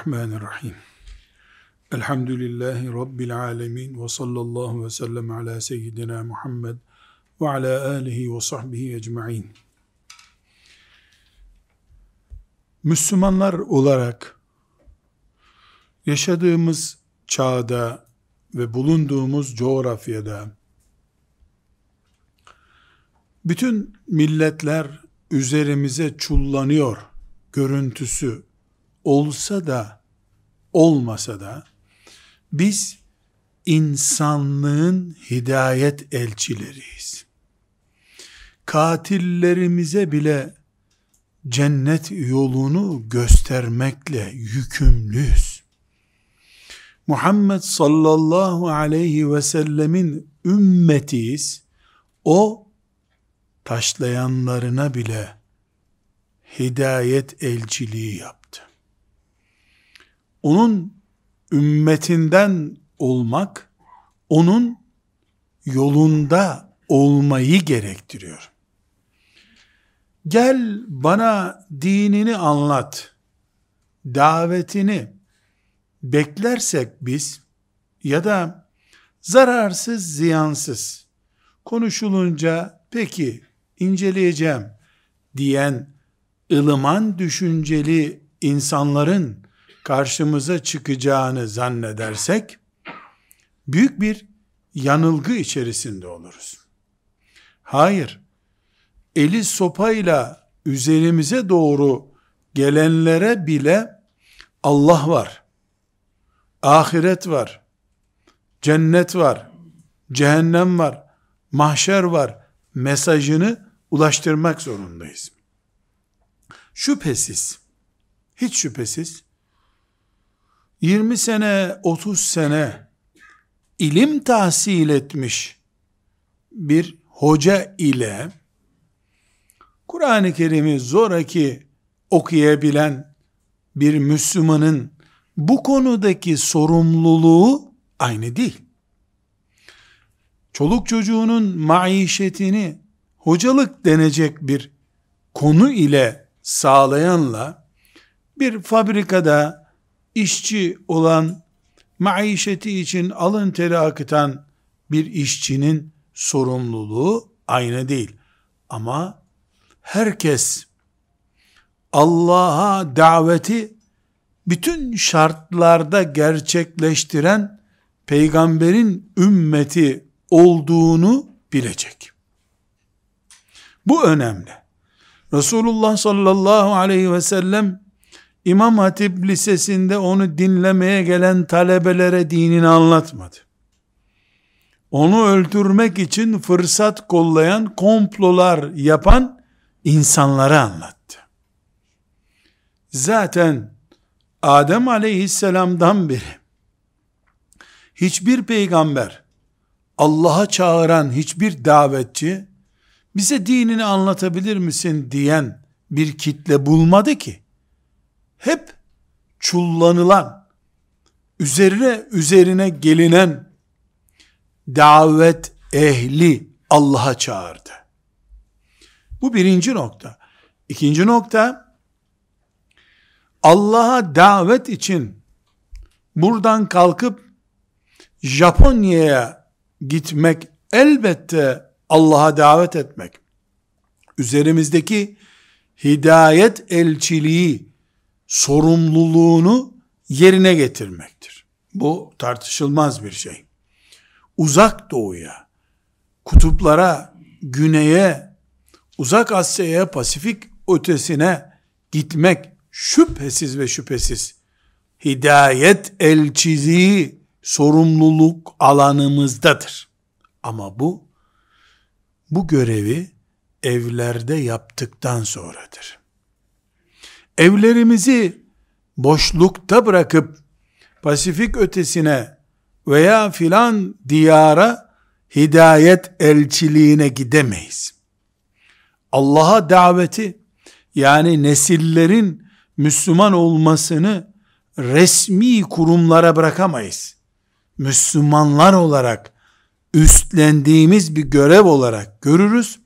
Bismillahirrahmanirrahim. Elhamdülillahi Rabbil alemin ve sallallahu ve sellem ala seyyidina Muhammed ve ala alihi ve sahbihi ecma'in. Müslümanlar olarak yaşadığımız çağda ve bulunduğumuz coğrafyada bütün milletler üzerimize çullanıyor görüntüsü olsa da olmasa da biz insanlığın hidayet elçileriyiz. Katillerimize bile cennet yolunu göstermekle yükümlüyüz. Muhammed sallallahu aleyhi ve sellemin ümmetiyiz. O taşlayanlarına bile hidayet elçiliği yaptı. Onun ümmetinden olmak, onun yolunda olmayı gerektiriyor. Gel bana dinini anlat, davetini beklersek biz ya da zararsız ziyansız konuşulunca peki inceleyeceğim diyen ılıman düşünceli insanların karşımıza çıkacağını zannedersek büyük bir yanılgı içerisinde oluruz. Hayır. Eli sopayla üzerimize doğru gelenlere bile Allah var. Ahiret var. Cennet var. Cehennem var. Mahşer var. Mesajını ulaştırmak zorundayız. Şüphesiz, hiç şüphesiz 20 sene, 30 sene ilim tahsil etmiş bir hoca ile Kur'an-ı Kerim'i zoraki okuyabilen bir Müslümanın bu konudaki sorumluluğu aynı değil. Çoluk çocuğunun maişetini hocalık denecek bir konu ile sağlayanla bir fabrikada işçi olan maişeti için alın teri akıtan bir işçinin sorumluluğu aynı değil. Ama herkes Allah'a daveti bütün şartlarda gerçekleştiren peygamberin ümmeti olduğunu bilecek. Bu önemli. Resulullah sallallahu aleyhi ve sellem İmam Hatip Lisesi'nde onu dinlemeye gelen talebelere dinini anlatmadı. Onu öldürmek için fırsat kollayan, komplolar yapan insanlara anlattı. Zaten Adem aleyhisselamdan beri hiçbir peygamber Allah'a çağıran hiçbir davetçi bize dinini anlatabilir misin diyen bir kitle bulmadı ki. Hep çullanılan, üzerine üzerine gelinen davet ehli Allah'a çağırdı. Bu birinci nokta. İkinci nokta, Allah'a davet için buradan kalkıp Japonya'ya gitmek elbette Allah'a davet etmek, üzerimizdeki hidayet elçiliği, sorumluluğunu yerine getirmektir. Bu tartışılmaz bir şey. Uzak doğuya, kutuplara, güneye, uzak Asya'ya, Pasifik ötesine gitmek şüphesiz ve şüphesiz hidayet elçiliği sorumluluk alanımızdadır. Ama bu bu görevi evlerde yaptıktan sonradır. Evlerimizi boşlukta bırakıp Pasifik ötesine veya filan diyara hidayet elçiliğine gidemeyiz. Allah'a daveti yani nesillerin Müslüman olmasını resmi kurumlara bırakamayız. Müslümanlar olarak üstlendiğimiz bir görev olarak görürüz.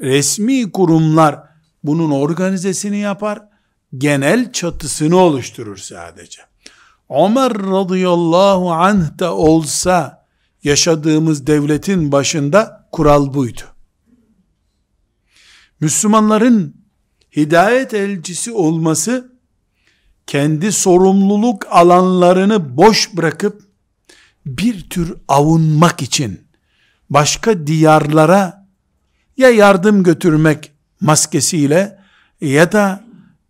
Resmi kurumlar bunun organizesini yapar. Genel çatısını oluşturur sadece. Ömer radıyallahu anh da olsa yaşadığımız devletin başında kural buydu. Müslümanların hidayet elçisi olması kendi sorumluluk alanlarını boş bırakıp bir tür avunmak için başka diyarlara ya yardım götürmek maskesiyle ya da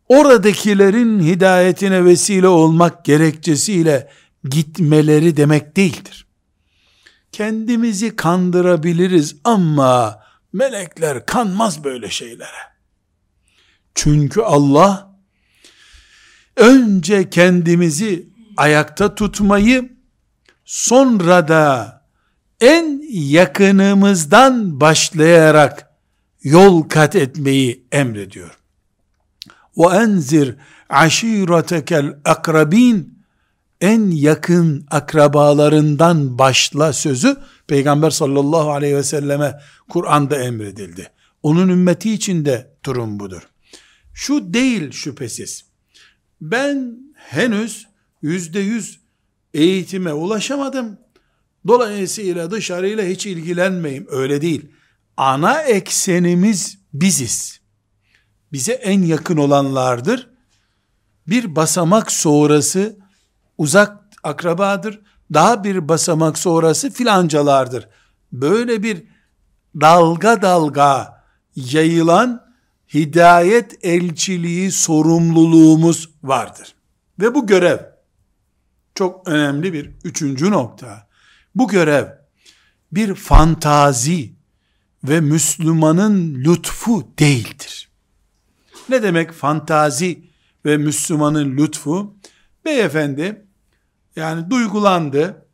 oradakilerin hidayetine vesile olmak gerekçesiyle gitmeleri demek değildir. Kendimizi kandırabiliriz ama melekler kanmaz böyle şeylere. Çünkü Allah önce kendimizi ayakta tutmayı sonra da en yakınımızdan başlayarak yol kat etmeyi emrediyor ve enzir aşiretekel akrabin en yakın akrabalarından başla sözü Peygamber sallallahu aleyhi ve selleme Kur'an'da emredildi. Onun ümmeti için de durum budur. Şu değil şüphesiz. Ben henüz yüzde yüz eğitime ulaşamadım. Dolayısıyla dışarıyla hiç ilgilenmeyim. Öyle değil. Ana eksenimiz biziz. Bize en yakın olanlardır. Bir basamak sonrası uzak akrabadır. Daha bir basamak sonrası filancalardır. Böyle bir dalga dalga yayılan hidayet elçiliği sorumluluğumuz vardır. Ve bu görev çok önemli bir üçüncü nokta. Bu görev bir fantazi ve Müslümanın lütfu değildir. Ne demek fantazi ve Müslümanın lütfu? Beyefendi yani duygulandı.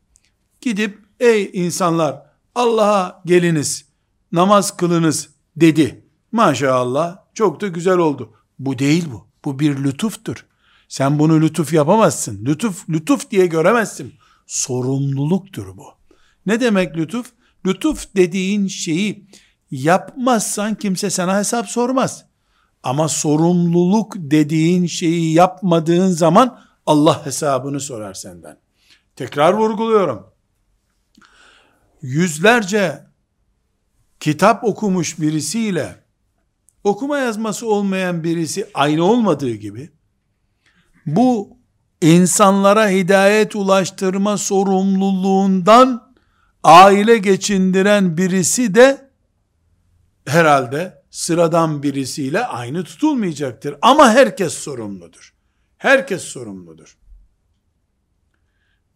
Gidip ey insanlar Allah'a geliniz, namaz kılınız dedi. Maşallah çok da güzel oldu. Bu değil bu. Bu bir lütuftur. Sen bunu lütuf yapamazsın. Lütuf, lütuf diye göremezsin. Sorumluluktur bu. Ne demek lütuf? Lütuf dediğin şeyi yapmazsan kimse sana hesap sormaz. Ama sorumluluk dediğin şeyi yapmadığın zaman Allah hesabını sorar senden. Tekrar vurguluyorum. Yüzlerce kitap okumuş birisiyle okuma yazması olmayan birisi aynı olmadığı gibi bu insanlara hidayet ulaştırma sorumluluğundan aile geçindiren birisi de herhalde sıradan birisiyle aynı tutulmayacaktır. Ama herkes sorumludur. Herkes sorumludur.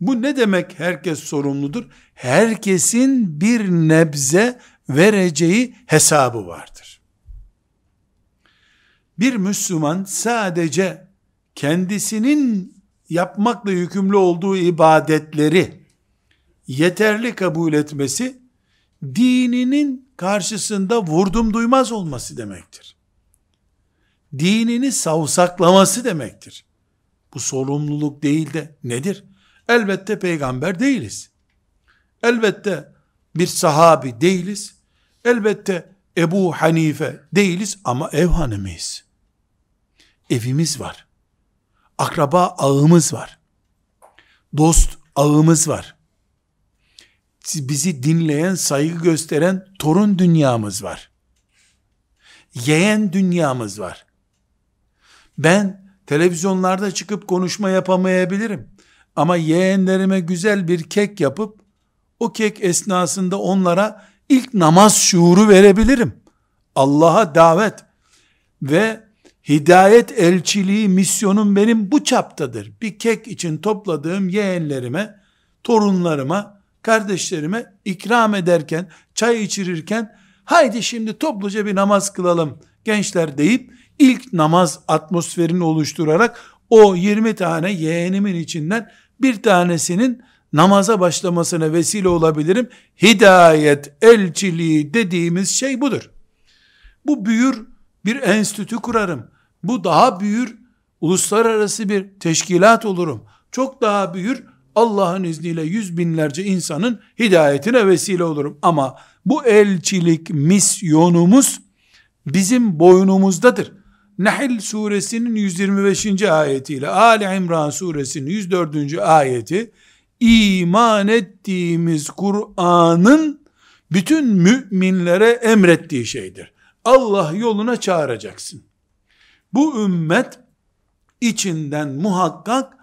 Bu ne demek herkes sorumludur? Herkesin bir nebze vereceği hesabı vardır. Bir Müslüman sadece kendisinin yapmakla yükümlü olduğu ibadetleri yeterli kabul etmesi dininin karşısında vurdum duymaz olması demektir. Dinini savsaklaması demektir. Bu sorumluluk değil de nedir? Elbette peygamber değiliz. Elbette bir sahabi değiliz. Elbette Ebu Hanife değiliz ama ev hanımıyız. Evimiz var. Akraba ağımız var. Dost ağımız var. Bizi dinleyen, saygı gösteren torun dünyamız var. Yeğen dünyamız var. Ben televizyonlarda çıkıp konuşma yapamayabilirim. Ama yeğenlerime güzel bir kek yapıp o kek esnasında onlara ilk namaz şuuru verebilirim. Allah'a davet ve hidayet elçiliği misyonum benim bu çaptadır. Bir kek için topladığım yeğenlerime, torunlarıma, kardeşlerime ikram ederken, çay içirirken haydi şimdi topluca bir namaz kılalım gençler deyip ilk namaz atmosferini oluşturarak o 20 tane yeğenimin içinden bir tanesinin namaza başlamasına vesile olabilirim. Hidayet elçiliği dediğimiz şey budur. Bu büyür bir enstitü kurarım. Bu daha büyür uluslararası bir teşkilat olurum. Çok daha büyür Allah'ın izniyle yüz binlerce insanın hidayetine vesile olurum. Ama bu elçilik misyonumuz bizim boynumuzdadır. Nahl suresinin 125. ayetiyle Ali İmran suresinin 104. ayeti iman ettiğimiz Kur'an'ın bütün müminlere emrettiği şeydir. Allah yoluna çağıracaksın. Bu ümmet içinden muhakkak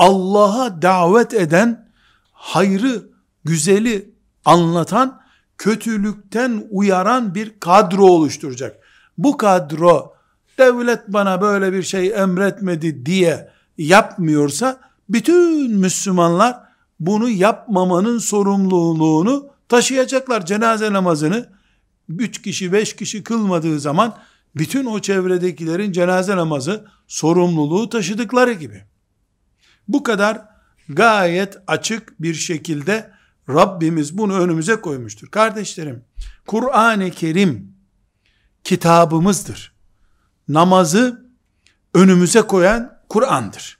Allah'a davet eden, hayrı, güzeli anlatan, kötülükten uyaran bir kadro oluşturacak. Bu kadro devlet bana böyle bir şey emretmedi diye yapmıyorsa bütün Müslümanlar bunu yapmamanın sorumluluğunu taşıyacaklar. Cenaze namazını üç kişi beş kişi kılmadığı zaman bütün o çevredekilerin cenaze namazı sorumluluğu taşıdıkları gibi. Bu kadar gayet açık bir şekilde Rabbimiz bunu önümüze koymuştur. Kardeşlerim, Kur'an-ı Kerim kitabımızdır. Namazı önümüze koyan Kur'an'dır.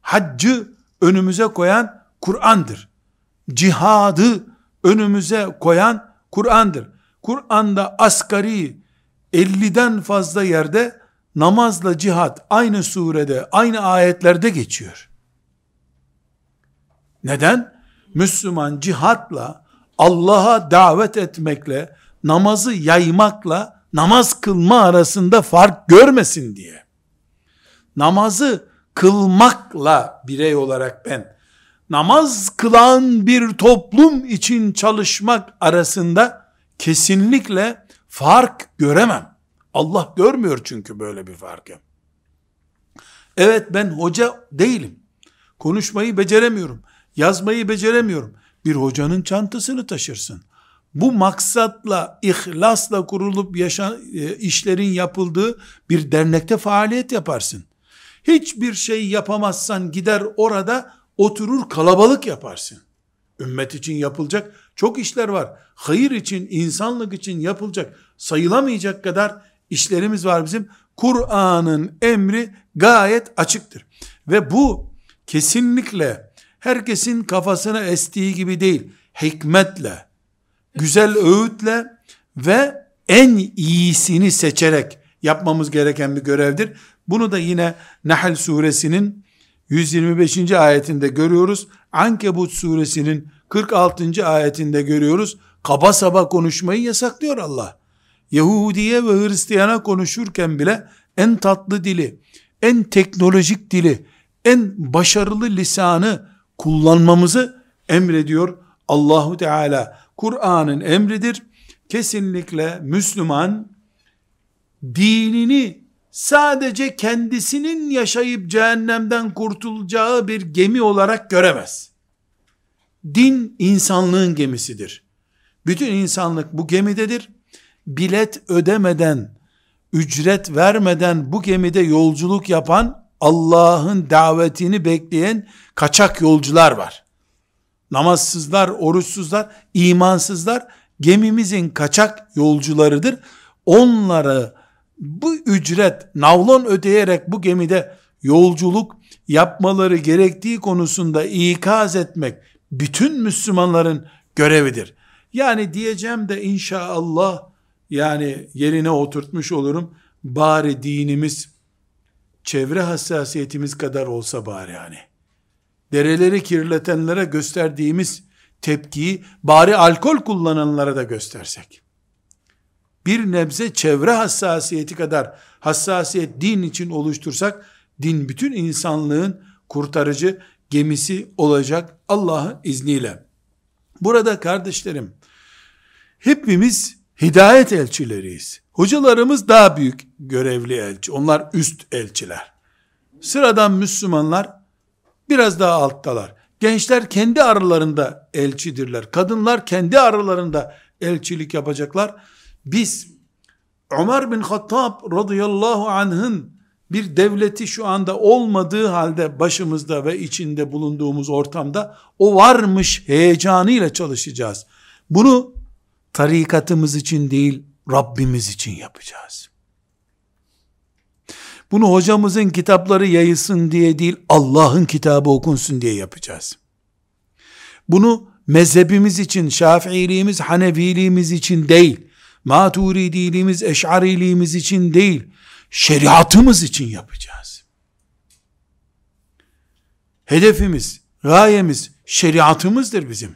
Haccı önümüze koyan Kur'an'dır. Cihadı önümüze koyan Kur'an'dır. Kur'an'da asgari 50'den fazla yerde namazla cihat aynı surede, aynı ayetlerde geçiyor. Neden? Müslüman cihatla, Allah'a davet etmekle, namazı yaymakla, namaz kılma arasında fark görmesin diye. Namazı kılmakla birey olarak ben, namaz kılan bir toplum için çalışmak arasında kesinlikle fark göremem. Allah görmüyor çünkü böyle bir farkı. Evet ben hoca değilim. Konuşmayı beceremiyorum. Yazmayı beceremiyorum. Bir hocanın çantasını taşırsın. Bu maksatla, ihlasla kurulup yaşa, e, işlerin yapıldığı bir dernekte faaliyet yaparsın. Hiçbir şey yapamazsan gider orada oturur kalabalık yaparsın. Ümmet için yapılacak çok işler var. Hayır için, insanlık için yapılacak sayılamayacak kadar işlerimiz var bizim. Kur'an'ın emri gayet açıktır. Ve bu kesinlikle herkesin kafasına estiği gibi değil. Hikmetle, güzel öğütle ve en iyisini seçerek yapmamız gereken bir görevdir. Bunu da yine Nahl suresinin 125. ayetinde görüyoruz. Ankebut suresinin 46. ayetinde görüyoruz. Kaba saba konuşmayı yasaklıyor Allah. Yahudiye ve Hristiyana konuşurken bile en tatlı dili, en teknolojik dili, en başarılı lisanı kullanmamızı emrediyor Allahu Teala. Kur'an'ın emridir. Kesinlikle Müslüman dinini sadece kendisinin yaşayıp cehennemden kurtulacağı bir gemi olarak göremez. Din insanlığın gemisidir. Bütün insanlık bu gemidedir. Bilet ödemeden, ücret vermeden bu gemide yolculuk yapan Allah'ın davetini bekleyen kaçak yolcular var. Namazsızlar, oruçsuzlar, imansızlar gemimizin kaçak yolcularıdır. Onları bu ücret navlon ödeyerek bu gemide yolculuk yapmaları gerektiği konusunda ikaz etmek bütün Müslümanların görevidir. Yani diyeceğim de inşallah yani yerine oturtmuş olurum. Bari dinimiz çevre hassasiyetimiz kadar olsa bari yani. Dereleri kirletenlere gösterdiğimiz tepkiyi bari alkol kullananlara da göstersek bir nebze çevre hassasiyeti kadar hassasiyet din için oluştursak, din bütün insanlığın kurtarıcı gemisi olacak Allah'ın izniyle. Burada kardeşlerim, hepimiz hidayet elçileriyiz. Hocalarımız daha büyük görevli elçi. Onlar üst elçiler. Sıradan Müslümanlar biraz daha alttalar. Gençler kendi aralarında elçidirler. Kadınlar kendi aralarında elçilik yapacaklar. Biz Ömer bin Hattab radıyallahu anh'ın bir devleti şu anda olmadığı halde başımızda ve içinde bulunduğumuz ortamda o varmış heyecanıyla çalışacağız. Bunu tarikatımız için değil Rabbimiz için yapacağız. Bunu hocamızın kitapları yayılsın diye değil Allah'ın kitabı okunsun diye yapacağız. Bunu mezhebimiz için, Şafiiliğimiz, Hanefiliğimiz için değil, Maturidiliğimiz, Eş'ariliğimiz için değil, şeriatımız için yapacağız. Hedefimiz, gayemiz şeriatımızdır bizim.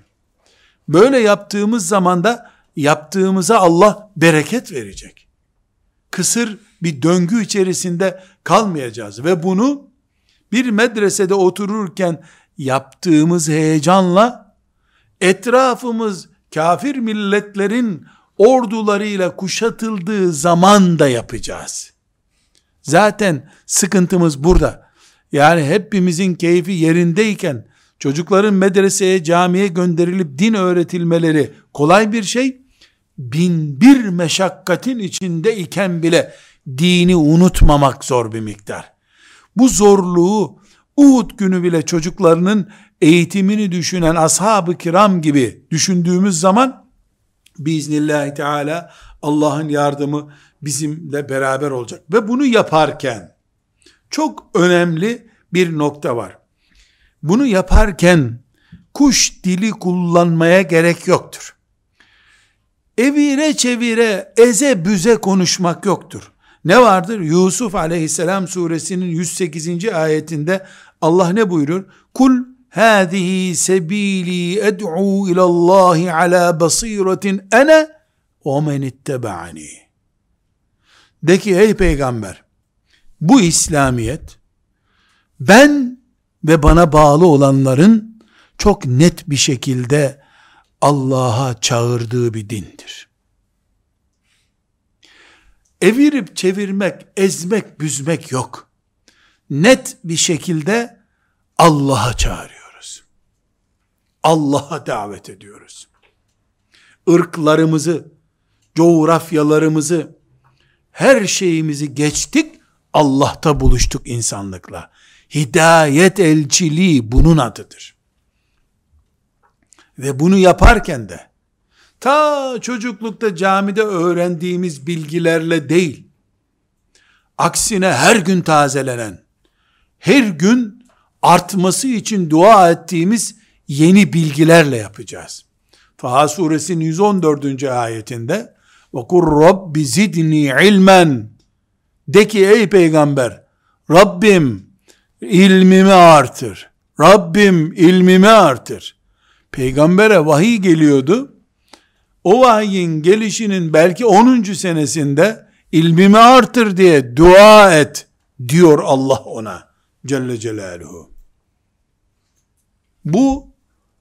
Böyle yaptığımız zaman da yaptığımıza Allah bereket verecek. Kısır bir döngü içerisinde kalmayacağız ve bunu bir medresede otururken yaptığımız heyecanla etrafımız kafir milletlerin ordularıyla kuşatıldığı zaman da yapacağız. Zaten sıkıntımız burada. Yani hepimizin keyfi yerindeyken çocukların medreseye, camiye gönderilip din öğretilmeleri kolay bir şey. Bin bir meşakkatin içinde iken bile dini unutmamak zor bir miktar. Bu zorluğu Uhud günü bile çocuklarının eğitimini düşünen ashab-ı kiram gibi düşündüğümüz zaman biiznillahü teala Allah'ın yardımı bizimle beraber olacak. Ve bunu yaparken çok önemli bir nokta var. Bunu yaparken kuş dili kullanmaya gerek yoktur. Evire çevire eze büze konuşmak yoktur. Ne vardır? Yusuf aleyhisselam suresinin 108. ayetinde Allah ne buyurur? Kul hâzihi sebîlî ed'û ilallâhi alâ basîretin ene ve men ittebaani. De ki ey peygamber bu İslamiyet ben ve bana bağlı olanların çok net bir şekilde Allah'a çağırdığı bir dindir. Evirip çevirmek, ezmek, büzmek yok. Net bir şekilde Allah'a çağırıyoruz. Allah'a davet ediyoruz. Irklarımızı, coğrafyalarımızı, her şeyimizi geçtik, Allah'ta buluştuk insanlıkla. Hidayet elçiliği bunun adıdır. Ve bunu yaparken de ta çocuklukta camide öğrendiğimiz bilgilerle değil, aksine her gün tazelenen, her gün artması için dua ettiğimiz yeni bilgilerle yapacağız. Taha suresinin 114. ayetinde ve kur rabbi zidni ilmen de ki ey peygamber Rabbim ilmimi artır. Rabbim ilmimi artır. Peygambere vahiy geliyordu. O vahyin gelişinin belki 10. senesinde ilmimi artır diye dua et diyor Allah ona Celle Celaluhu. Bu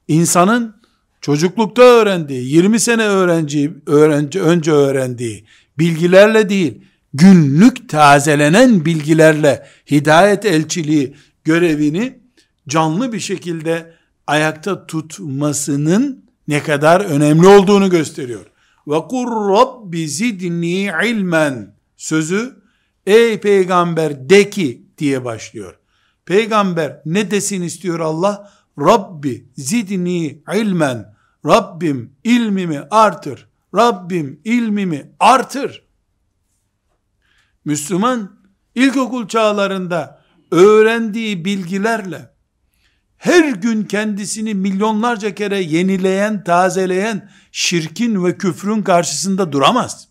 insanın çocuklukta öğrendiği, 20 sene öğrenci, öğrenci önce öğrendiği bilgilerle değil, günlük tazelenen bilgilerle hidayet elçiliği görevini canlı bir şekilde ayakta tutmasının ne kadar önemli olduğunu gösteriyor. Ve kur rabbi zidni ilmen sözü ey peygamber de ki diye başlıyor. Peygamber ne desin istiyor Allah? Rabbi zidni ilmen. Rabbim ilmimi artır. Rabbim ilmimi artır. Müslüman ilkokul çağlarında öğrendiği bilgilerle her gün kendisini milyonlarca kere yenileyen, tazeleyen şirkin ve küfrün karşısında duramaz.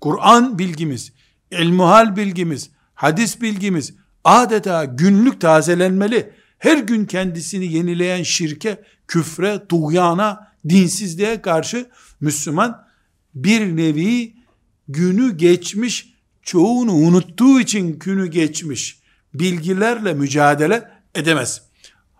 Kur'an bilgimiz, ilmuhal bilgimiz, hadis bilgimiz adeta günlük tazelenmeli. Her gün kendisini yenileyen şirke, küfre, tuğyana, dinsizliğe karşı Müslüman bir nevi günü geçmiş çoğunu unuttuğu için günü geçmiş bilgilerle mücadele edemez.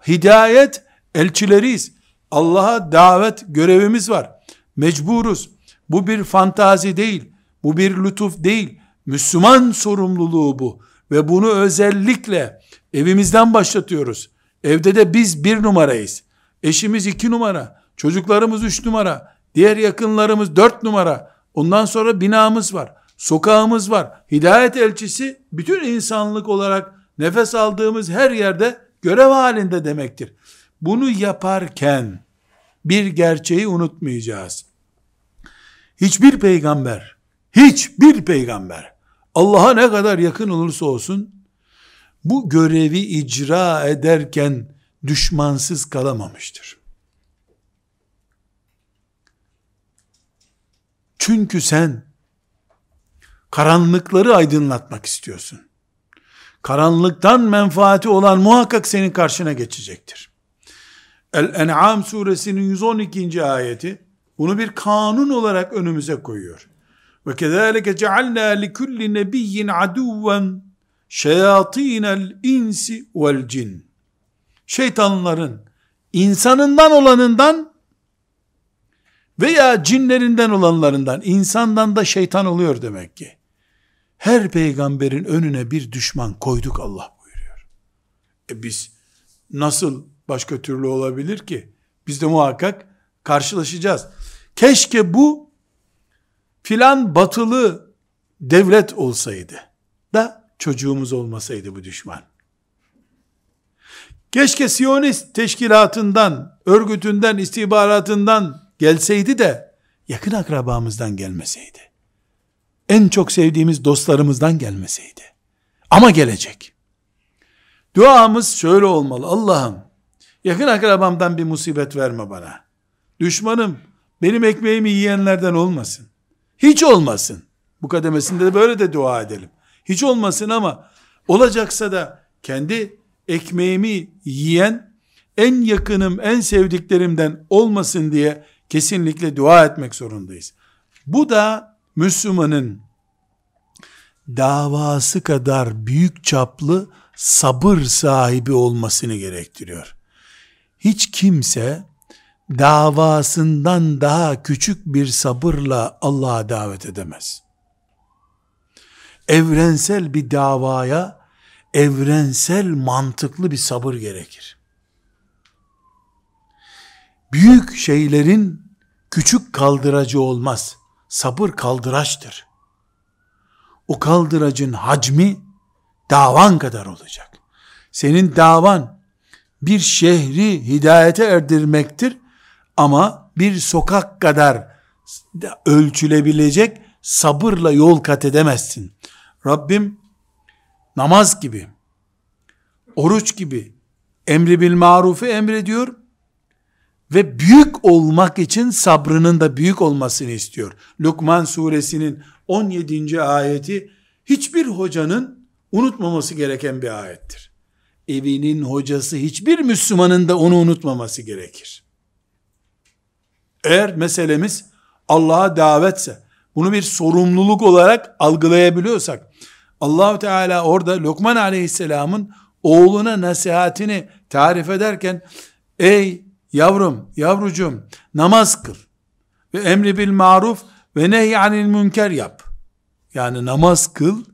Hidayet elçileriyiz. Allah'a davet görevimiz var. Mecburuz. Bu bir fantazi değil. Bu bir lütuf değil. Müslüman sorumluluğu bu. Ve bunu özellikle evimizden başlatıyoruz. Evde de biz bir numarayız. Eşimiz iki numara. Çocuklarımız üç numara. Diğer yakınlarımız dört numara. Ondan sonra binamız var sokağımız var. Hidayet elçisi bütün insanlık olarak nefes aldığımız her yerde görev halinde demektir. Bunu yaparken bir gerçeği unutmayacağız. Hiçbir peygamber, hiçbir peygamber Allah'a ne kadar yakın olursa olsun bu görevi icra ederken düşmansız kalamamıştır. Çünkü sen Karanlıkları aydınlatmak istiyorsun. Karanlıktan menfaati olan muhakkak senin karşına geçecektir. El-En'am suresinin 112. ayeti bunu bir kanun olarak önümüze koyuyor. Ve kezalike cealna li kulli nebiyyin aduven şeyatinel insi vel cin. Şeytanların insanından olanından veya cinlerinden olanlarından insandan da şeytan oluyor demek ki. Her peygamberin önüne bir düşman koyduk Allah buyuruyor. E biz nasıl başka türlü olabilir ki? Biz de muhakkak karşılaşacağız. Keşke bu filan batılı devlet olsaydı da çocuğumuz olmasaydı bu düşman. Keşke Siyonist teşkilatından, örgütünden, istihbaratından gelseydi de yakın akrabamızdan gelmeseydi. En çok sevdiğimiz dostlarımızdan gelmeseydi. Ama gelecek. Duamız şöyle olmalı. Allah'ım yakın akrabamdan bir musibet verme bana. Düşmanım benim ekmeğimi yiyenlerden olmasın. Hiç olmasın. Bu kademesinde de böyle de dua edelim. Hiç olmasın ama olacaksa da kendi ekmeğimi yiyen en yakınım, en sevdiklerimden olmasın diye kesinlikle dua etmek zorundayız. Bu da Müslümanın davası kadar büyük çaplı sabır sahibi olmasını gerektiriyor. Hiç kimse davasından daha küçük bir sabırla Allah'a davet edemez. Evrensel bir davaya evrensel mantıklı bir sabır gerekir. Büyük şeylerin küçük kaldıracı olmaz. Sabır kaldıraçtır. O kaldıracın hacmi davan kadar olacak. Senin davan bir şehri hidayete erdirmektir ama bir sokak kadar ölçülebilecek sabırla yol kat edemezsin. Rabbim namaz gibi, oruç gibi emri bil marufu emrediyor ve büyük olmak için sabrının da büyük olmasını istiyor. Lukman suresinin 17. ayeti hiçbir hocanın unutmaması gereken bir ayettir. Evinin hocası hiçbir Müslümanın da onu unutmaması gerekir. Eğer meselemiz Allah'a davetse, bunu bir sorumluluk olarak algılayabiliyorsak, Allahu Teala orada Lokman Aleyhisselam'ın oğluna nasihatini tarif ederken, ey yavrum, yavrucum namaz kıl ve emri bil maruf ve nehyanil münker yap. Yani namaz kıl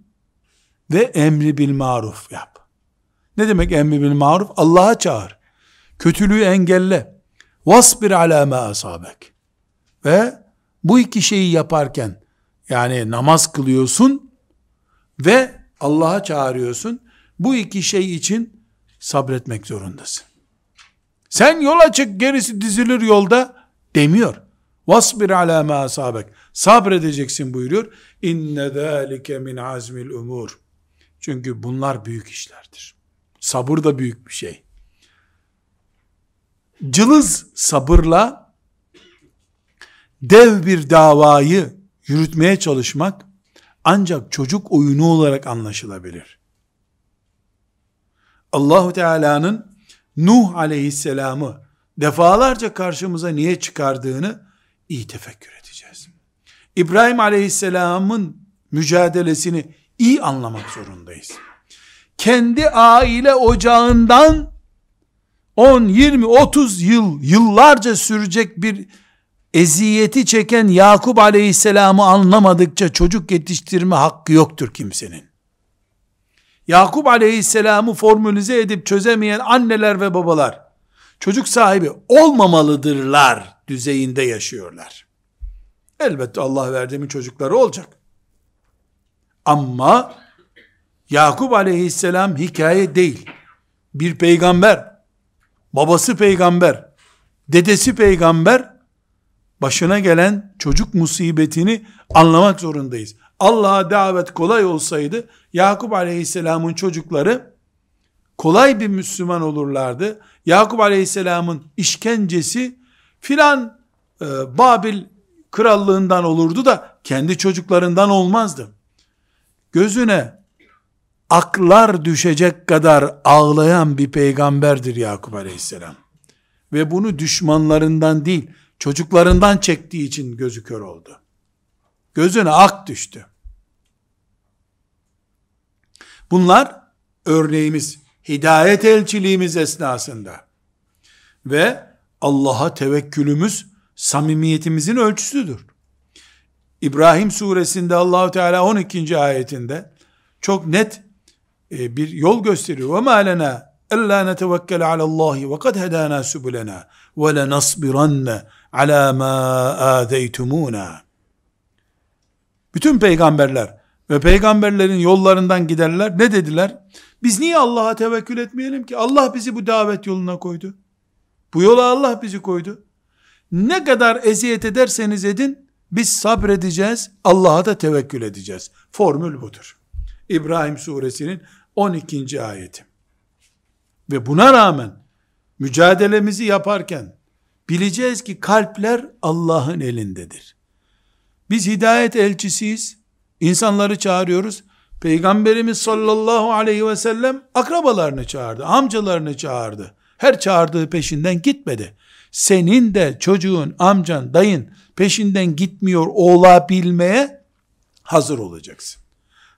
ve emri bil maruf yap. Ne demek emri bil maruf? Allah'a çağır. Kötülüğü engelle. Vasbir ala ma asabek. Ve bu iki şeyi yaparken yani namaz kılıyorsun ve Allah'a çağırıyorsun. Bu iki şey için sabretmek zorundasın. Sen yola çık gerisi dizilir yolda demiyor. Vasbir ala ma asabek. Sabredeceksin buyuruyor. İnne zâlike min azmil umur. Çünkü bunlar büyük işlerdir. Sabır da büyük bir şey cılız sabırla dev bir davayı yürütmeye çalışmak ancak çocuk oyunu olarak anlaşılabilir. Allahu Teala'nın Nuh aleyhisselamı defalarca karşımıza niye çıkardığını iyi tefekkür edeceğiz. İbrahim aleyhisselamın mücadelesini iyi anlamak zorundayız. Kendi aile ocağından 10, 20, 30 yıl, yıllarca sürecek bir eziyeti çeken Yakup aleyhisselamı anlamadıkça çocuk yetiştirme hakkı yoktur kimsenin. Yakup aleyhisselamı formülize edip çözemeyen anneler ve babalar, çocuk sahibi olmamalıdırlar düzeyinde yaşıyorlar. Elbette Allah verdiği çocukları olacak. Ama Yakup aleyhisselam hikaye değil. Bir peygamber, babası peygamber, dedesi peygamber, başına gelen çocuk musibetini anlamak zorundayız. Allah'a davet kolay olsaydı, Yakup aleyhisselamın çocukları, kolay bir Müslüman olurlardı. Yakup aleyhisselamın işkencesi, filan e, Babil krallığından olurdu da, kendi çocuklarından olmazdı. gözüne aklar düşecek kadar ağlayan bir peygamberdir Yakup aleyhisselam. Ve bunu düşmanlarından değil, çocuklarından çektiği için gözü kör oldu. Gözüne ak düştü. Bunlar örneğimiz, hidayet elçiliğimiz esnasında ve Allah'a tevekkülümüz samimiyetimizin ölçüsüdür. İbrahim suresinde Allahu Teala 12. ayetinde çok net e, bir yol gösteriyor. Ve ma lena ella netevekkele alallahi ve kad hedana subulena ve lenasbiranne ala ma azeytumuna. Bütün peygamberler ve peygamberlerin yollarından giderler ne dediler? Biz niye Allah'a tevekkül etmeyelim ki? Allah bizi bu davet yoluna koydu. Bu yola Allah bizi koydu. Ne kadar eziyet ederseniz edin, biz sabredeceğiz, Allah'a da tevekkül edeceğiz. Formül budur. İbrahim suresinin 12. ayeti. Ve buna rağmen mücadelemizi yaparken bileceğiz ki kalpler Allah'ın elindedir. Biz hidayet elçisiyiz. İnsanları çağırıyoruz. Peygamberimiz sallallahu aleyhi ve sellem akrabalarını çağırdı, amcalarını çağırdı. Her çağırdığı peşinden gitmedi. Senin de çocuğun, amcan, dayın peşinden gitmiyor olabilmeye hazır olacaksın.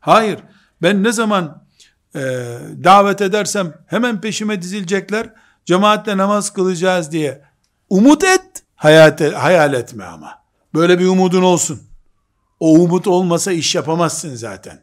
Hayır, ben ne zaman e, davet edersem hemen peşime dizilecekler, cemaatle namaz kılacağız diye umut et, hayat, hayal etme ama. Böyle bir umudun olsun. O umut olmasa iş yapamazsın zaten.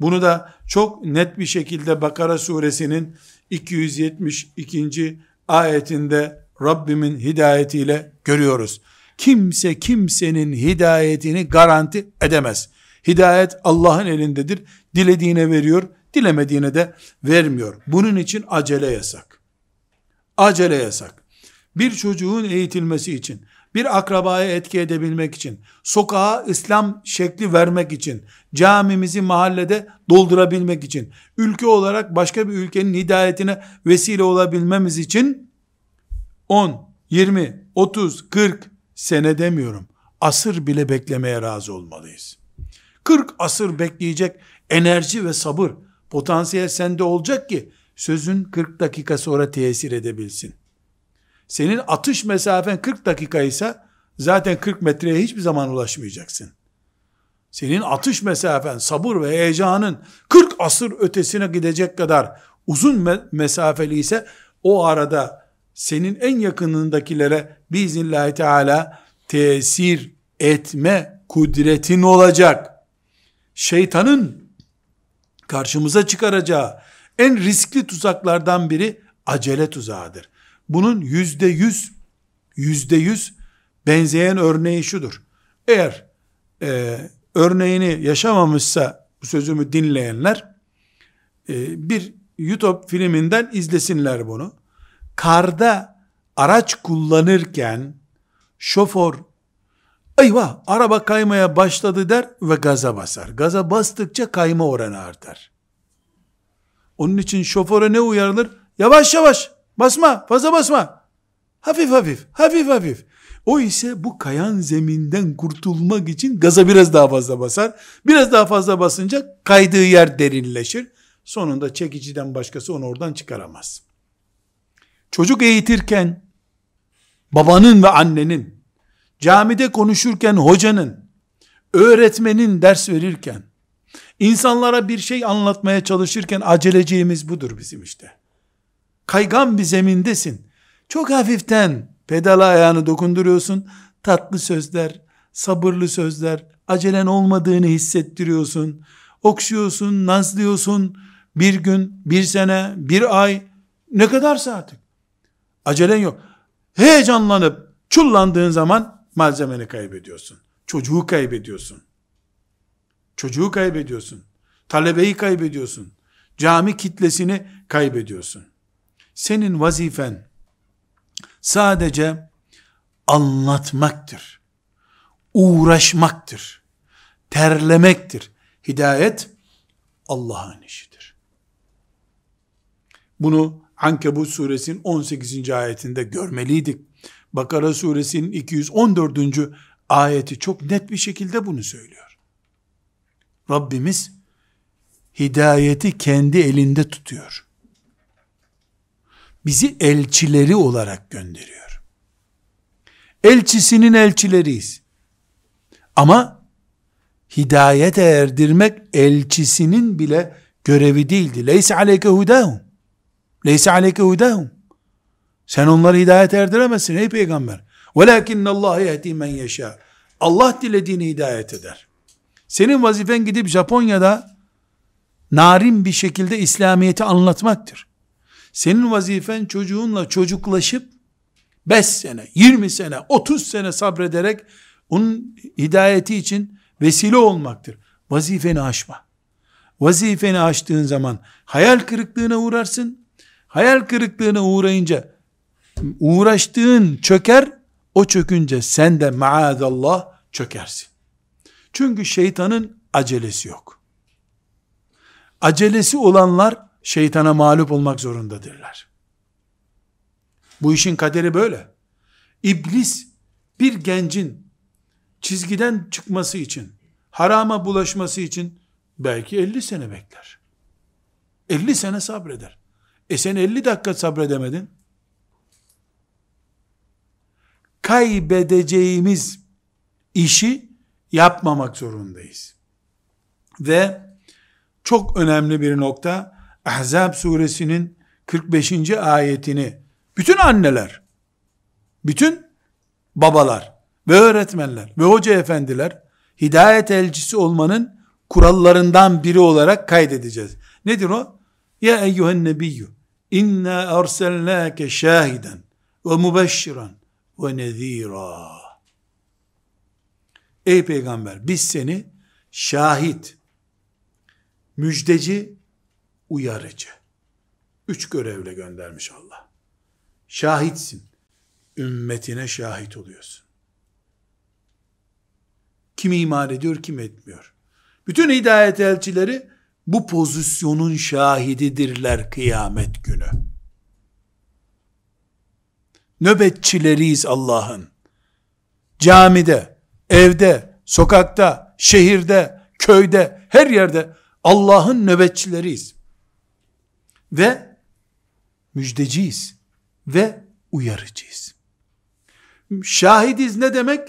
Bunu da çok net bir şekilde Bakara suresinin 272. ayetinde Rabbimin hidayetiyle görüyoruz. Kimse kimsenin hidayetini garanti edemez. Hidayet Allah'ın elindedir. Dilediğine veriyor, dilemediğine de vermiyor. Bunun için acele yasak. Acele yasak. Bir çocuğun eğitilmesi için, bir akrabaya etki edebilmek için, sokağa İslam şekli vermek için, camimizi mahallede doldurabilmek için, ülke olarak başka bir ülkenin hidayetine vesile olabilmemiz için 10, 20, 30, 40 sene demiyorum. Asır bile beklemeye razı olmalıyız. 40 asır bekleyecek enerji ve sabır, potansiyel sende olacak ki sözün 40 dakika sonra tesir edebilsin. Senin atış mesafen 40 dakika ise zaten 40 metreye hiçbir zaman ulaşmayacaksın. Senin atış mesafen, sabır ve heyecanın 40 asır ötesine gidecek kadar uzun me- mesafeli ise o arada senin en yakınındakilere biiznillahü teala tesir etme kudretin olacak. Şeytanın karşımıza çıkaracağı en riskli tuzaklardan biri acele tuzağıdır. Bunun yüzde yüz, yüzde yüz benzeyen örneği şudur. Eğer e, örneğini yaşamamışsa bu sözümü dinleyenler e, bir YouTube filminden izlesinler bunu. Karda araç kullanırken şoför eyvah araba kaymaya başladı der ve gaza basar. Gaza bastıkça kayma oranı artar. Onun için şoföre ne uyarılır? Yavaş yavaş basma fazla basma. Hafif hafif hafif hafif. O ise bu kayan zeminden kurtulmak için gaza biraz daha fazla basar. Biraz daha fazla basınca kaydığı yer derinleşir. Sonunda çekiciden başkası onu oradan çıkaramaz. Çocuk eğitirken babanın ve annenin, camide konuşurken hocanın, öğretmenin ders verirken, insanlara bir şey anlatmaya çalışırken aceleciğimiz budur bizim işte. Kaygan bir zemindesin. Çok hafiften pedala ayağını dokunduruyorsun. Tatlı sözler, sabırlı sözler, acelen olmadığını hissettiriyorsun. Okşuyorsun, nazlıyorsun. Bir gün, bir sene, bir ay, ne kadarsa artık. Acelen yok. Heyecanlanıp çullandığın zaman malzemeni kaybediyorsun. Çocuğu kaybediyorsun. Çocuğu kaybediyorsun. Talebeyi kaybediyorsun. Cami kitlesini kaybediyorsun. Senin vazifen sadece anlatmaktır. Uğraşmaktır. Terlemektir. Hidayet Allah'ın işidir. Bunu Ankebut suresinin 18. ayetinde görmeliydik. Bakara suresinin 214. ayeti çok net bir şekilde bunu söylüyor. Rabbimiz hidayeti kendi elinde tutuyor. Bizi elçileri olarak gönderiyor. Elçisinin elçileriyiz. Ama hidayete erdirmek elçisinin bile görevi değildi. Leyse aleyke hudahum. Leyse aleyke hudahum. Sen onları hidayet erdiremezsin ey peygamber. Velakinne Allah yehdi men yeşâ. Allah dilediğini hidayet eder. Senin vazifen gidip Japonya'da narin bir şekilde İslamiyet'i anlatmaktır. Senin vazifen çocuğunla çocuklaşıp 5 sene, 20 sene, 30 sene sabrederek onun hidayeti için vesile olmaktır. Vazifeni aşma. Vazifeni aştığın zaman hayal kırıklığına uğrarsın. Hayal kırıklığına uğrayınca uğraştığın çöker, o çökünce sen de maazallah çökersin. Çünkü şeytanın acelesi yok. Acelesi olanlar şeytana mağlup olmak zorundadırlar. Bu işin kaderi böyle. İblis bir gencin çizgiden çıkması için, harama bulaşması için belki 50 sene bekler. 50 sene sabreder. E sen 50 dakika sabredemedin. Kaybedeceğimiz işi yapmamak zorundayız. Ve çok önemli bir nokta Ahzab suresinin 45. ayetini bütün anneler, bütün babalar ve öğretmenler ve hoca efendiler hidayet elçisi olmanın kurallarından biri olarak kaydedeceğiz. Nedir o? Ya eyyühen nebiyyü inna erselnâke şahiden ve mübeşşiran ve nezîrâ. Ey peygamber biz seni şahit, müjdeci, uyarıcı. Üç görevle göndermiş Allah. Şahitsin. Ümmetine şahit oluyorsun. Kim iman ediyor, kim etmiyor. Bütün hidayet elçileri bu pozisyonun şahididirler kıyamet günü. Nöbetçileriyiz Allah'ın. Camide, evde, sokakta, şehirde, köyde, her yerde Allah'ın nöbetçileriyiz. Ve müjdeciyiz ve uyarıcıyız. Şahidiz ne demek?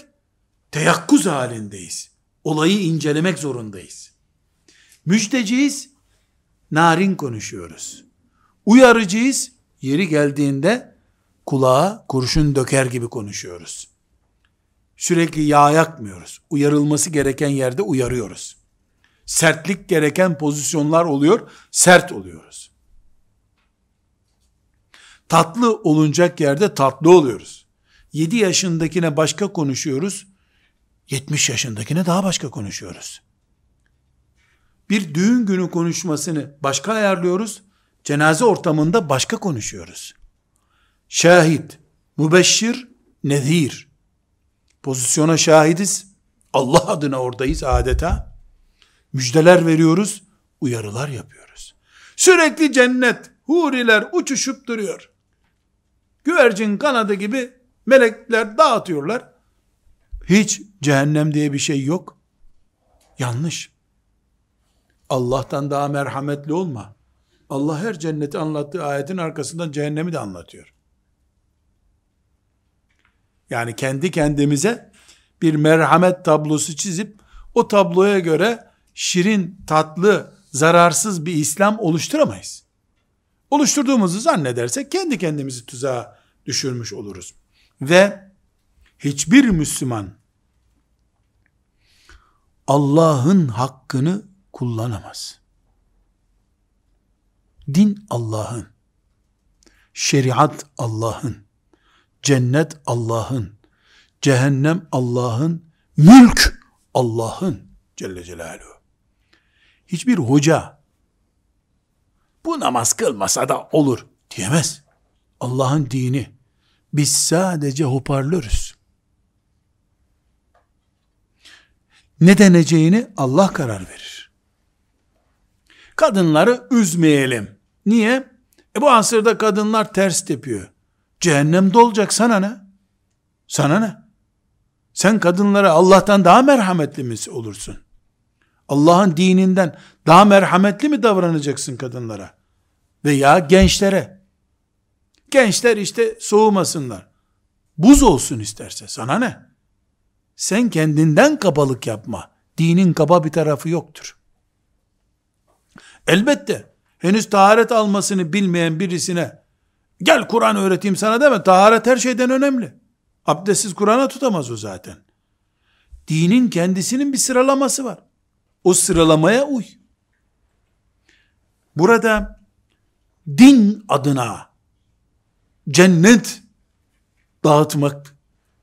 Teyakkuz halindeyiz. Olayı incelemek zorundayız. Müjdeciyiz, narin konuşuyoruz. Uyarıcıyız, yeri geldiğinde kulağa kurşun döker gibi konuşuyoruz. Sürekli yağ yakmıyoruz. Uyarılması gereken yerde uyarıyoruz. Sertlik gereken pozisyonlar oluyor, sert oluyoruz. Tatlı olunacak yerde tatlı oluyoruz. 7 yaşındakine başka konuşuyoruz, 70 yaşındakine daha başka konuşuyoruz. Bir düğün günü konuşmasını başka ayarlıyoruz, cenaze ortamında başka konuşuyoruz. Şahit, mübeşşir, nezir. Pozisyona şahidiz. Allah adına oradayız adeta. Müjdeler veriyoruz, uyarılar yapıyoruz. Sürekli cennet, huriler uçuşup duruyor. Güvercin kanadı gibi melekler dağıtıyorlar. Hiç cehennem diye bir şey yok. Yanlış. Allah'tan daha merhametli olma. Allah her cenneti anlattığı ayetin arkasından cehennemi de anlatıyor. Yani kendi kendimize bir merhamet tablosu çizip o tabloya göre şirin, tatlı, zararsız bir İslam oluşturamayız. Oluşturduğumuzu zannedersek kendi kendimizi tuzağa düşürmüş oluruz. Ve hiçbir Müslüman Allah'ın hakkını kullanamaz. Din Allah'ın, şeriat Allah'ın, cennet Allah'ın, cehennem Allah'ın, mülk Allah'ın Celle Celaluhu. Hiçbir hoca bu namaz kılmasa da olur diyemez. Allah'ın dini. Biz sadece hoparlörüz. Ne deneceğini Allah karar verir. Kadınları üzmeyelim. Niye? E bu asırda kadınlar ters tepiyor. Cehennem dolacak sana ne? Sana ne? Sen kadınlara Allah'tan daha merhametli mi olursun? Allah'ın dininden daha merhametli mi davranacaksın kadınlara? Veya gençlere. Gençler işte soğumasınlar. Buz olsun isterse sana ne? Sen kendinden kabalık yapma. Dinin kaba bir tarafı yoktur. Elbette henüz taharet almasını bilmeyen birisine gel Kur'an öğreteyim sana deme. Taharet her şeyden önemli. Abdestsiz Kur'an'a tutamaz o zaten. Dinin kendisinin bir sıralaması var. O sıralamaya uy. Burada din adına cennet dağıtmak,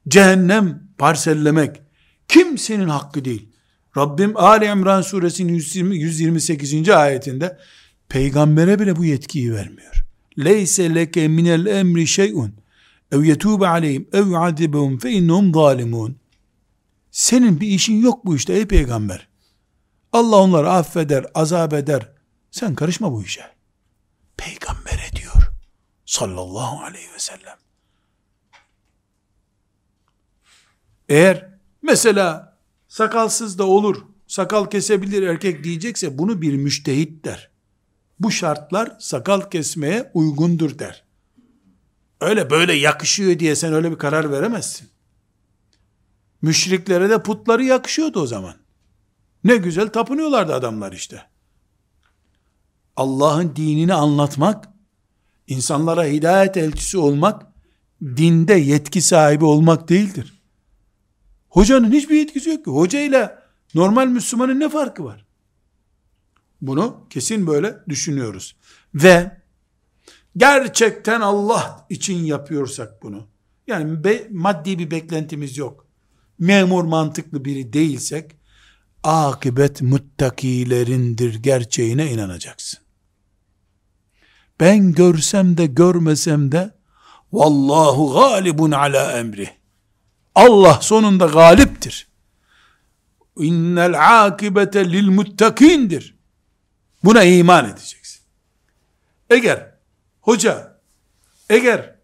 cehennem parsellemek kimsenin hakkı değil. Rabbim Ali İmran suresinin 120, 128. ayetinde peygambere bile bu yetkiyi vermiyor. Leyse leke minel emri şey'un ev yetube aleyhim ev yuadibehum fe innehum zalimun. Senin bir işin yok bu işte ey peygamber. Allah onları affeder, azap eder. Sen karışma bu işe. Peygambere diyor. Sallallahu aleyhi ve sellem. Eğer mesela sakalsız da olur, sakal kesebilir erkek diyecekse bunu bir müştehit der. Bu şartlar sakal kesmeye uygundur der. Öyle böyle yakışıyor diye sen öyle bir karar veremezsin. Müşriklere de putları yakışıyordu o zaman. Ne güzel tapınıyorlardı adamlar işte. Allah'ın dinini anlatmak, insanlara hidayet elçisi olmak, dinde yetki sahibi olmak değildir. Hocanın hiçbir yetkisi yok ki. Hoca ile normal Müslümanın ne farkı var? Bunu kesin böyle düşünüyoruz. Ve gerçekten Allah için yapıyorsak bunu, yani be, maddi bir beklentimiz yok. Memur mantıklı biri değilsek, akıbet muttakilerindir gerçeğine inanacaksın. Ben görsem de görmesem de vallahu galibun ala emri. Allah sonunda galiptir. İnnel akibete lil muttakindir. Buna iman edeceksin. Eğer hoca, eğer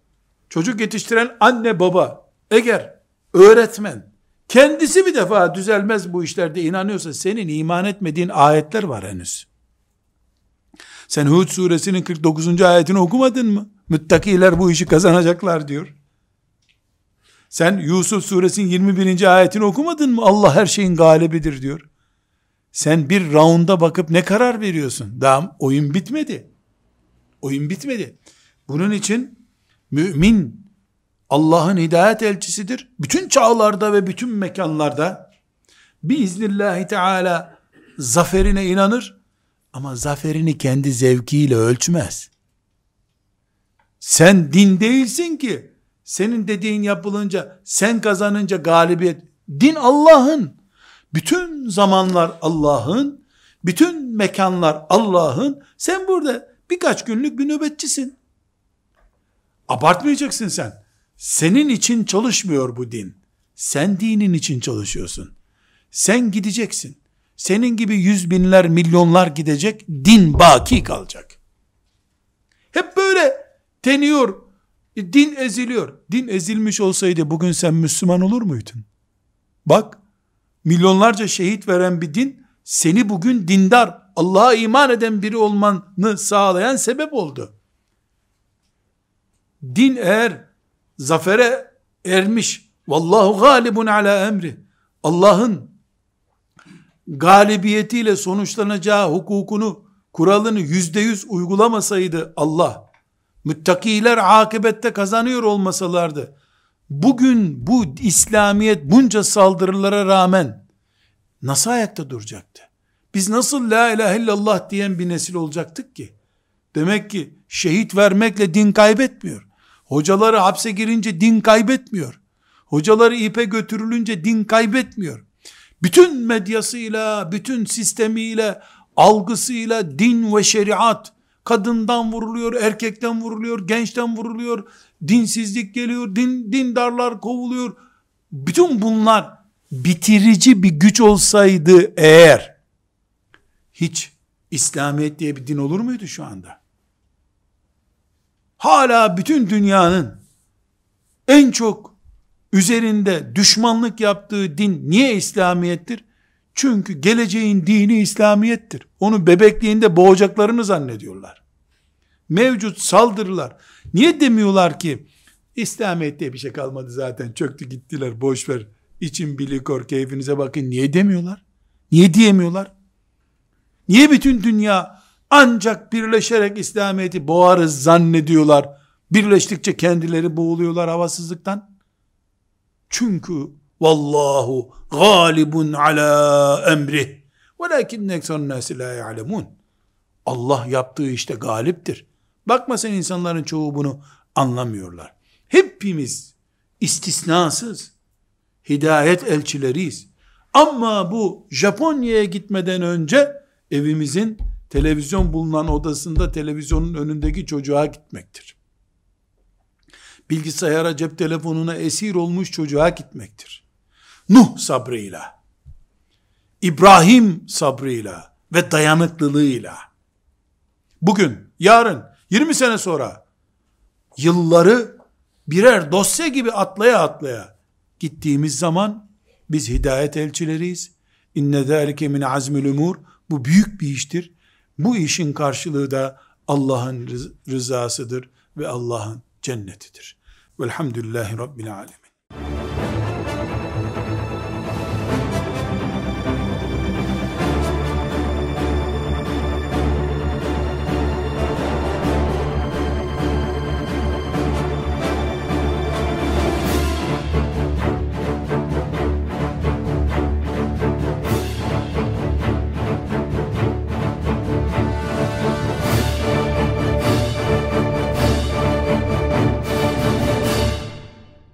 çocuk yetiştiren anne baba, eğer öğretmen, kendisi bir defa düzelmez bu işlerde inanıyorsa senin iman etmediğin ayetler var henüz. Sen Hud suresinin 49. ayetini okumadın mı? Müttakiler bu işi kazanacaklar diyor. Sen Yusuf suresinin 21. ayetini okumadın mı? Allah her şeyin galibidir diyor. Sen bir raunda bakıp ne karar veriyorsun? Daha oyun bitmedi. Oyun bitmedi. Bunun için mümin Allah'ın hidayet elçisidir. Bütün çağlarda ve bütün mekanlarda biiznillahü teala zaferine inanır ama zaferini kendi zevkiyle ölçmez. Sen din değilsin ki. Senin dediğin yapılınca sen kazanınca galibiyet. Din Allah'ın. Bütün zamanlar Allah'ın bütün mekanlar Allah'ın. Sen burada birkaç günlük bir nöbetçisin. Abartmayacaksın sen senin için çalışmıyor bu din. Sen dinin için çalışıyorsun. Sen gideceksin. Senin gibi yüz binler, milyonlar gidecek, din baki kalacak. Hep böyle deniyor, din eziliyor. Din ezilmiş olsaydı bugün sen Müslüman olur muydun? Bak, milyonlarca şehit veren bir din, seni bugün dindar, Allah'a iman eden biri olmanı sağlayan sebep oldu. Din eğer zafere ermiş. Vallahu galibun ala emri. Allah'ın galibiyetiyle sonuçlanacağı hukukunu, kuralını yüzde yüz uygulamasaydı Allah, müttakiler akibette kazanıyor olmasalardı, bugün bu İslamiyet bunca saldırılara rağmen nasıl ayakta duracaktı? Biz nasıl la ilahe illallah diyen bir nesil olacaktık ki? Demek ki şehit vermekle din kaybetmiyor. Hocaları hapse girince din kaybetmiyor. Hocaları ipe götürülünce din kaybetmiyor. Bütün medyasıyla, bütün sistemiyle, algısıyla din ve şeriat kadından vuruluyor, erkekten vuruluyor, gençten vuruluyor, dinsizlik geliyor, din, dindarlar kovuluyor. Bütün bunlar bitirici bir güç olsaydı eğer hiç İslamiyet diye bir din olur muydu şu anda? Hala bütün dünyanın en çok üzerinde düşmanlık yaptığı din niye İslamiyettir? Çünkü geleceğin dini İslamiyettir. Onu bebekliğinde boğacaklarını zannediyorlar. Mevcut saldırılar. Niye demiyorlar ki İslamiyet diye bir şey kalmadı zaten çöktü gittiler boş ver. İçin bilikor keyfinize bakın. Niye demiyorlar? Niye diyemiyorlar? Niye bütün dünya ancak birleşerek İslamiyet'i boğarız zannediyorlar? Birleştikçe kendileri boğuluyorlar havasızlıktan. Çünkü vallahu galibun ala emrih velakinne ekserun nasi la ya'lemun. Allah yaptığı işte galiptir. Bakma sen insanların çoğu bunu anlamıyorlar. Hepimiz istisnasız hidayet elçileriyiz. Ama bu Japonya'ya gitmeden önce evimizin televizyon bulunan odasında televizyonun önündeki çocuğa gitmektir. Bilgisayara, cep telefonuna esir olmuş çocuğa gitmektir. Nuh sabrıyla, İbrahim sabrıyla ve dayanıklılığıyla, bugün, yarın, 20 sene sonra, yılları birer dosya gibi atlaya atlaya gittiğimiz zaman, biz hidayet elçileriyiz. İnne zâlike min azmül umur. Bu büyük bir iştir. Bu işin karşılığı da Allah'ın rızasıdır ve Allah'ın cennetidir. Velhamdülillahi Rabbil alemin.